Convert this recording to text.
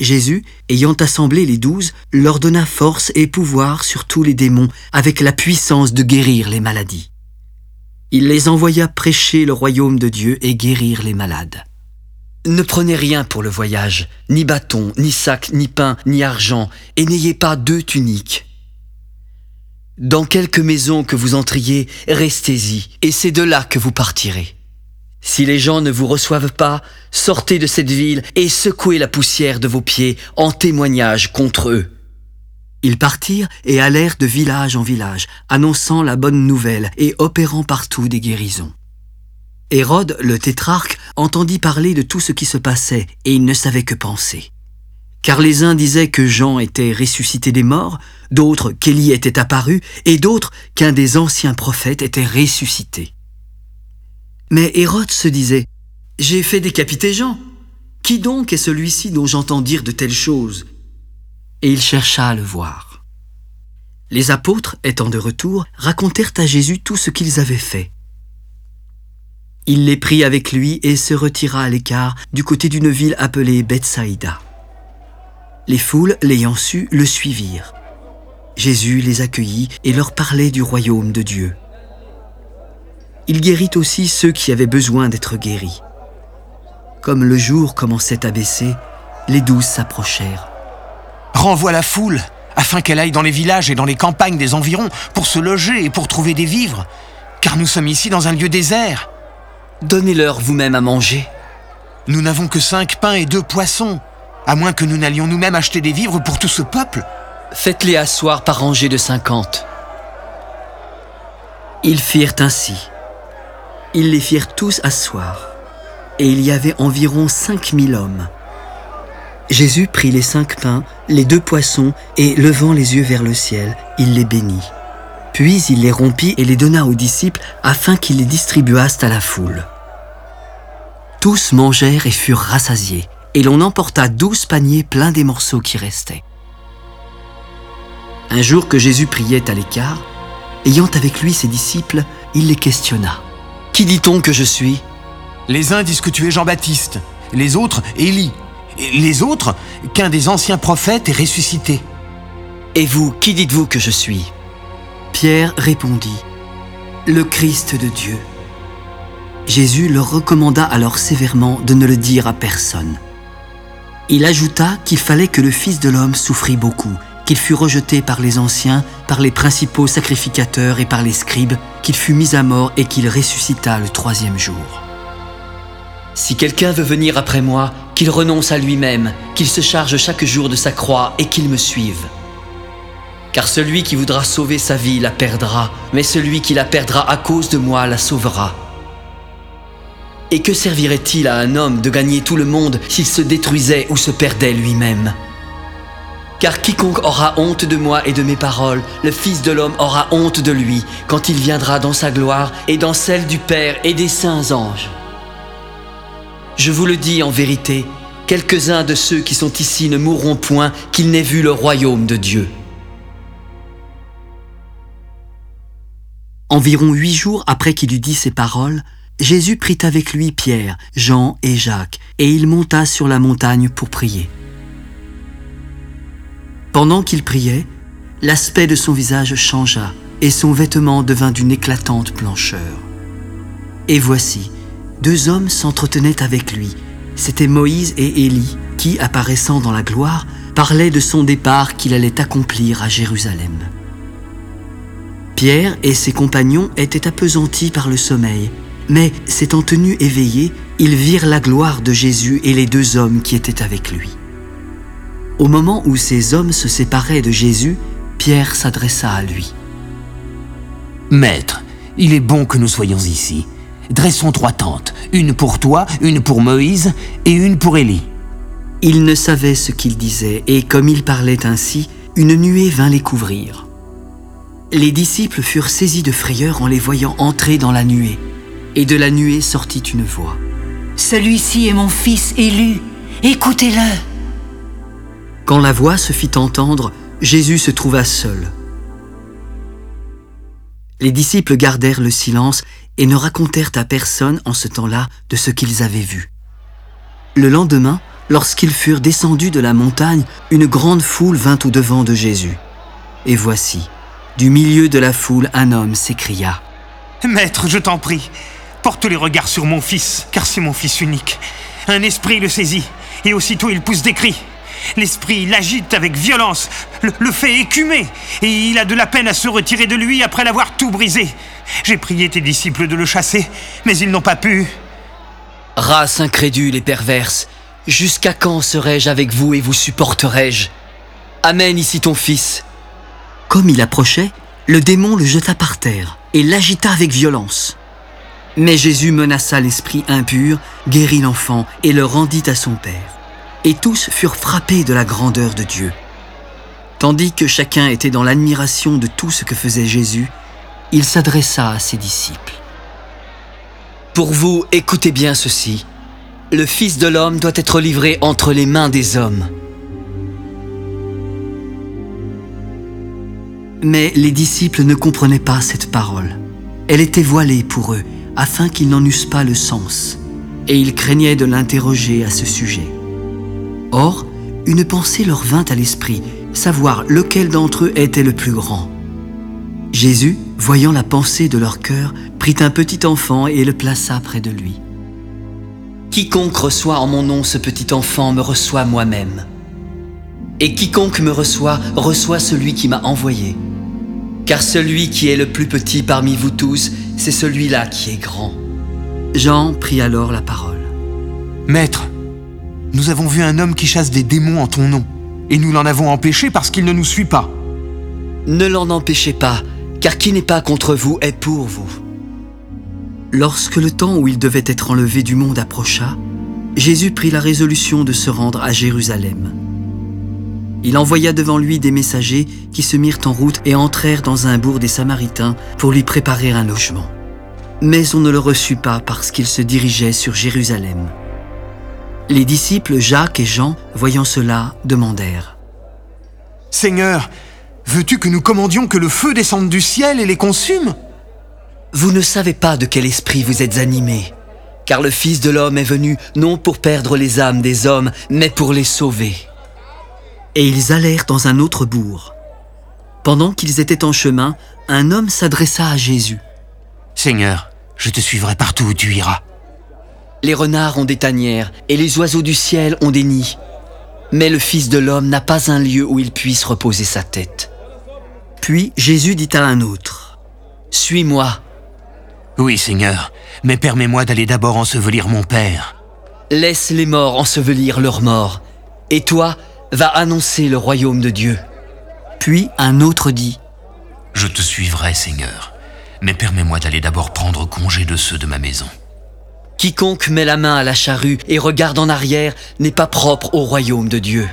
Jésus, ayant assemblé les douze, leur donna force et pouvoir sur tous les démons, avec la puissance de guérir les maladies. Il les envoya prêcher le royaume de Dieu et guérir les malades. Ne prenez rien pour le voyage, ni bâton, ni sac, ni pain, ni argent, et n'ayez pas deux tuniques. Dans quelque maison que vous entriez, restez-y, et c'est de là que vous partirez. Si les gens ne vous reçoivent pas, sortez de cette ville et secouez la poussière de vos pieds en témoignage contre eux. Ils partirent et allèrent de village en village, annonçant la bonne nouvelle et opérant partout des guérisons. Hérode, le tétrarque, entendit parler de tout ce qui se passait, et il ne savait que penser. Car les uns disaient que Jean était ressuscité des morts, d'autres qu'Élie était apparu, et d'autres qu'un des anciens prophètes était ressuscité. Mais Hérode se disait, J'ai fait décapiter Jean. Qui donc est celui-ci dont j'entends dire de telles choses? Et il chercha à le voir. Les apôtres, étant de retour, racontèrent à Jésus tout ce qu'ils avaient fait. Il les prit avec lui et se retira à l'écart du côté d'une ville appelée Bethsaïda. Les foules, l'ayant su, le suivirent. Jésus les accueillit et leur parlait du royaume de Dieu. Il guérit aussi ceux qui avaient besoin d'être guéris. Comme le jour commençait à baisser, les douze s'approchèrent. Renvoie la foule, afin qu'elle aille dans les villages et dans les campagnes des environs pour se loger et pour trouver des vivres, car nous sommes ici dans un lieu désert. Donnez-leur vous-même à manger. Nous n'avons que cinq pains et deux poissons, à moins que nous n'allions nous-mêmes acheter des vivres pour tout ce peuple. Faites-les asseoir par rangées de cinquante. Ils firent ainsi. Ils les firent tous asseoir, et il y avait environ cinq mille hommes. Jésus prit les cinq pains, les deux poissons, et levant les yeux vers le ciel, il les bénit. Puis il les rompit et les donna aux disciples afin qu'ils les distribuassent à la foule. Tous mangèrent et furent rassasiés, et l'on emporta douze paniers pleins des morceaux qui restaient. Un jour que Jésus priait à l'écart, ayant avec lui ses disciples, il les questionna. Qui dit-on que je suis? Les uns disent que tu es Jean-Baptiste, les autres Élie, et les autres qu'un des anciens prophètes est ressuscité. Et vous, qui dites-vous que je suis? Pierre répondit, Le Christ de Dieu. Jésus leur recommanda alors sévèrement de ne le dire à personne. Il ajouta qu'il fallait que le Fils de l'homme souffrit beaucoup, qu'il fût rejeté par les anciens, par les principaux sacrificateurs et par les scribes, qu'il fût mis à mort et qu'il ressuscita le troisième jour. Si quelqu'un veut venir après moi, qu'il renonce à lui-même, qu'il se charge chaque jour de sa croix et qu'il me suive. Car celui qui voudra sauver sa vie la perdra, mais celui qui la perdra à cause de moi la sauvera. Et que servirait-il à un homme de gagner tout le monde s'il se détruisait ou se perdait lui-même? Car quiconque aura honte de moi et de mes paroles, le Fils de l'homme aura honte de lui quand il viendra dans sa gloire et dans celle du Père et des saints anges. Je vous le dis en vérité, quelques-uns de ceux qui sont ici ne mourront point qu'ils n'aient vu le royaume de Dieu. Environ huit jours après qu'il eut dit ces paroles, Jésus prit avec lui Pierre, Jean et Jacques, et il monta sur la montagne pour prier. Pendant qu'il priait, l'aspect de son visage changea, et son vêtement devint d'une éclatante blancheur. Et voici, deux hommes s'entretenaient avec lui. C'étaient Moïse et Élie, qui, apparaissant dans la gloire, parlaient de son départ qu'il allait accomplir à Jérusalem. Pierre et ses compagnons étaient appesantis par le sommeil, mais s'étant tenus éveillés, ils virent la gloire de Jésus et les deux hommes qui étaient avec lui. Au moment où ces hommes se séparaient de Jésus, Pierre s'adressa à lui. Maître, il est bon que nous soyons ici. Dressons trois tentes, une pour toi, une pour Moïse et une pour Élie. Ils ne savaient ce qu'ils disaient, et comme ils parlaient ainsi, une nuée vint les couvrir. Les disciples furent saisis de frayeur en les voyant entrer dans la nuée, et de la nuée sortit une voix. Celui-ci est mon fils élu, écoutez-le. Quand la voix se fit entendre, Jésus se trouva seul. Les disciples gardèrent le silence et ne racontèrent à personne en ce temps-là de ce qu'ils avaient vu. Le lendemain, Lorsqu'ils furent descendus de la montagne, une grande foule vint au devant de Jésus. Et voici, du milieu de la foule, un homme s'écria. Maître, je t'en prie, porte les regards sur mon fils, car c'est mon fils unique. Un esprit le saisit, et aussitôt il pousse des cris. L'esprit l'agite avec violence, le, le, fait écumer, et il a de la peine à se retirer de lui après l'avoir tout brisé. J'ai prié tes disciples de le chasser, mais ils n'ont pas pu. Race incrédule et perverse, jusqu'à quand serai-je avec vous et vous supporterai-je? Amène ici ton fils. Comme il approchait, le démon le jeta par terre et l'agita avec violence. Mais Jésus menaça l'esprit impur, guérit l'enfant et le rendit à son père. Et tous furent frappés de la grandeur de Dieu. Tandis que chacun était dans l'admiration de tout ce que faisait Jésus, il s'adressa à ses disciples. Pour vous, écoutez bien ceci. Le Fils de l'homme doit être livré entre les mains des hommes. Mais les disciples ne comprenaient pas cette parole. Elle était voilée pour eux, afin qu'ils n'en eussent pas le sens, et ils craignaient de l'interroger à ce sujet. Or, une pensée leur vint à l'esprit, savoir lequel d'entre eux était le plus grand. Jésus, voyant la pensée de leur cœur, prit un petit enfant et le plaça près de lui. Quiconque reçoit en mon nom ce petit enfant me reçoit moi-même. Et quiconque me reçoit reçoit celui qui m'a envoyé. Car celui qui est le plus petit parmi vous tous, c'est celui-là qui est grand. Jean prit alors la parole. Maître, nous avons vu un homme qui chasse des démons en ton nom, et nous l'en avons empêché parce qu'il ne nous suit pas. Ne l'en empêchez pas, car qui n'est pas contre vous est pour vous. Lorsque le temps où il devait être enlevé du monde approcha, Jésus prit la résolution de se rendre à Jérusalem. Il envoya devant lui des messagers qui se mirent en route et entrèrent dans un bourg des Samaritains pour lui préparer un logement. Mais on ne le reçut pas parce qu'il se dirigeait sur Jérusalem. Les disciples Jacques et Jean, voyant cela, demandèrent Seigneur, veux-tu que nous commandions que le feu descende du ciel et les consume? Vous ne savez pas de quel esprit vous êtes animés, car le Fils de l'homme est venu non pour perdre les âmes des hommes, mais pour les sauver. Et ils allèrent dans un autre bourg. Pendant qu'ils étaient en chemin, un homme s'adressa à Jésus. Seigneur, je te suivrai partout où tu iras. Les renards ont des tanières et les oiseaux du ciel ont des nids. Mais le Fils de l'homme n'a pas un lieu où il puisse reposer sa tête. Puis Jésus dit à un autre, Suis-moi. Oui, Seigneur, mais permets-moi d'aller d'abord ensevelir mon Père. Laisse les morts ensevelir leurs morts, et toi, va annoncer le royaume de Dieu. Puis un autre dit, Je te suivrai, Seigneur, mais permets-moi d'aller d'abord prendre congé de ceux de ma maison. Quiconque met la main à la charrue et regarde en arrière n'est pas propre au royaume de Dieu.